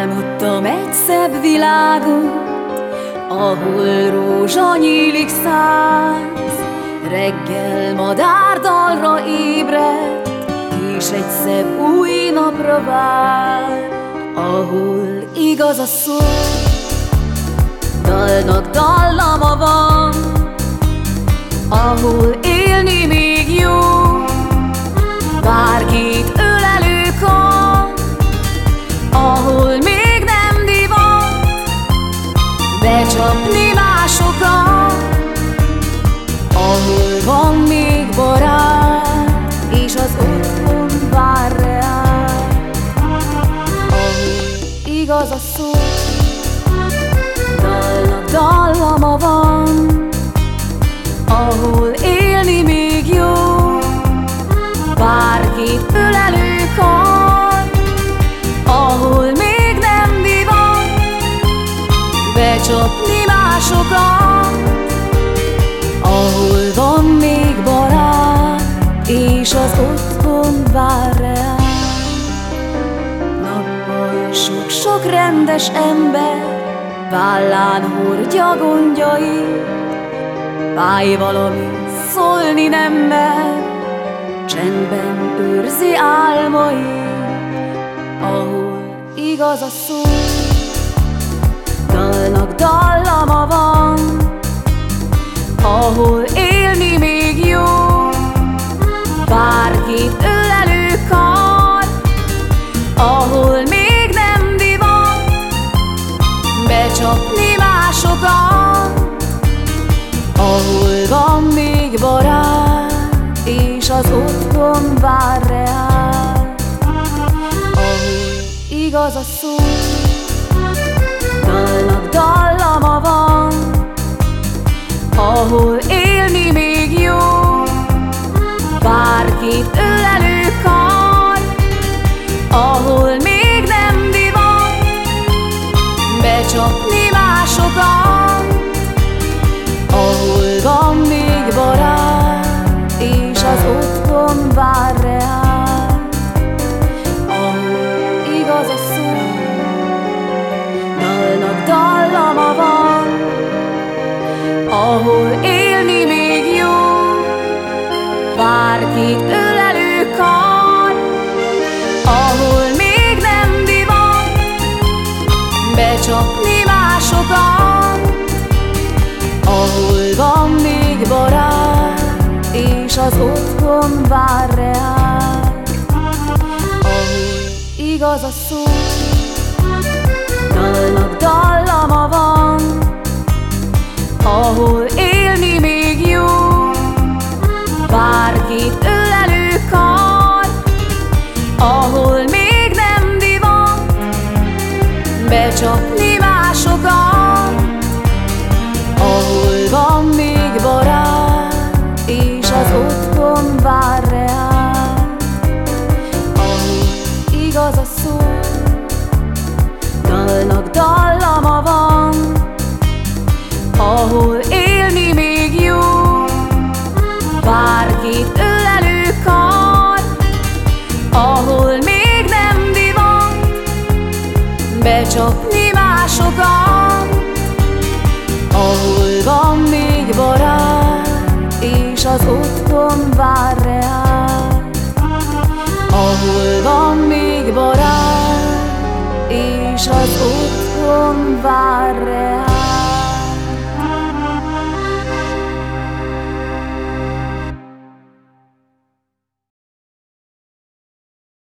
Láttam egy szebb világot, ahol rózsa nyílik száz. Reggel madárdalra ébredt, és egy szebb új napra vár, ahol igaz a szó, dalnak dallama van, ahol élni még jó, becsapni másokat, ahol van még barát, és az otthon vár reál, ahol igaz a szó, Sok-sok rendes ember vállán hordja gondjait, Fáj valami, szólni nem mer, Csendben őrzi álmai, Ahol igaz a szó, Dalnak dallama van, Ahol még barát, és az otthon vár reál. Ahol igaz a szó, ahol élni még jó, bárkit ölelő kar, ahol még nem divat, becsapni másokat, ahol van még barát, és az otthon vár reál, ahol igaz a szó, dalnak ahol élni még jó, bárkit ölelő kar, ahol még nem divat, becsapni másokat, ahol van még barát, és az otthon vár reál, ahol igaz a szó, dalnak dallama becsapni másokat, ahol van még barát, és az otthon vár reál, ahol van még barát, és az otthon vár reál.